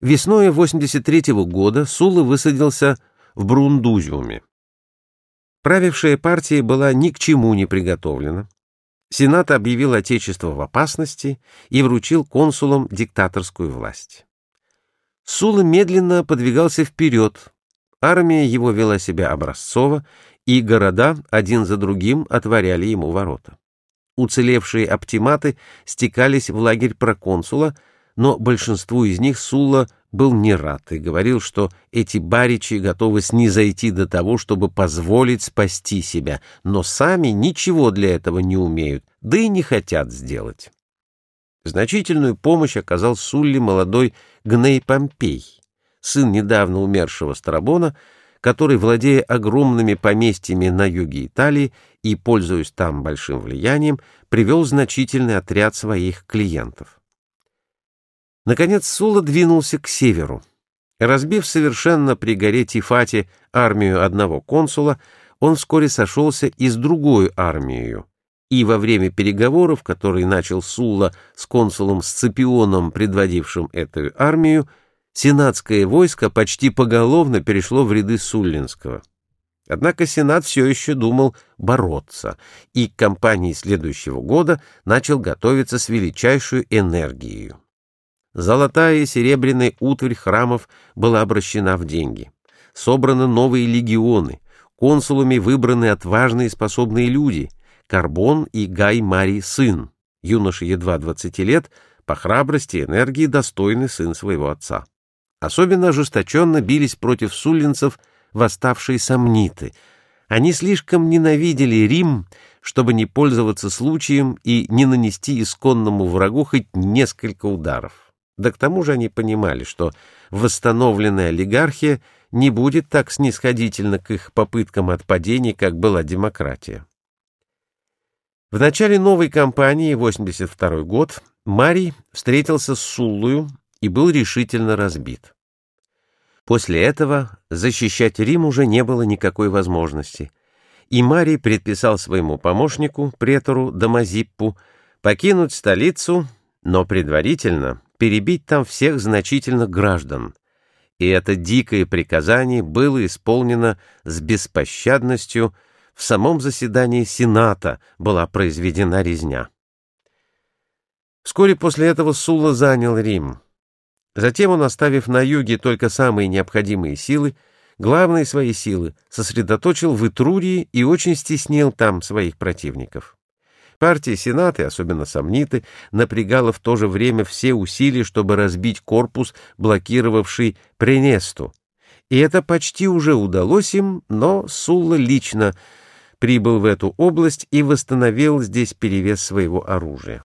Весной 83 -го года Сула высадился в Брундузиуме. Правившая партия была ни к чему не приготовлена. Сенат объявил Отечество в опасности и вручил консулам диктаторскую власть. Сула медленно подвигался вперед, армия его вела себя образцово, и города один за другим отворяли ему ворота. Уцелевшие оптиматы стекались в лагерь проконсула, но большинству из них Сулла был не рад и говорил, что эти баричи готовы снизойти до того, чтобы позволить спасти себя, но сами ничего для этого не умеют, да и не хотят сделать. Значительную помощь оказал Сулли молодой Гней Помпей, сын недавно умершего Страбона, который, владея огромными поместьями на юге Италии и пользуясь там большим влиянием, привел значительный отряд своих клиентов. Наконец Сула двинулся к северу. Разбив совершенно при горе Тифати армию одного консула, он вскоре сошелся и с другой армией, и во время переговоров, которые начал Сулла с консулом Сципионом, предводившим эту армию, сенатское войско почти поголовно перешло в ряды Суллинского. Однако Сенат все еще думал бороться, и к кампании следующего года начал готовиться с величайшей энергией. Золотая и серебряная утварь храмов была обращена в деньги. Собраны новые легионы, консулами выбраны отважные и способные люди, Карбон и Гай Марий сын, юноша едва 20 лет, по храбрости и энергии достойный сын своего отца. Особенно ожесточенно бились против суллинцев восставшие сомниты. Они слишком ненавидели Рим, чтобы не пользоваться случаем и не нанести исконному врагу хоть несколько ударов. Да к тому же они понимали, что восстановленная олигархия не будет так снисходительна к их попыткам отпадения, как была демократия. В начале новой кампании, 82 год, Марий встретился с Суллою и был решительно разбит. После этого защищать Рим уже не было никакой возможности, и Марий предписал своему помощнику, претору Дамазиппу, покинуть столицу, но предварительно перебить там всех значительных граждан, и это дикое приказание было исполнено с беспощадностью, в самом заседании Сената была произведена резня. Вскоре после этого Сула занял Рим. Затем он, оставив на юге только самые необходимые силы, главные свои силы сосредоточил в Итрурии и очень стеснил там своих противников. Партия Сената, особенно сомниты, напрягала в то же время все усилия, чтобы разбить корпус, блокировавший Пренесту. И это почти уже удалось им, но Сулла лично прибыл в эту область и восстановил здесь перевес своего оружия.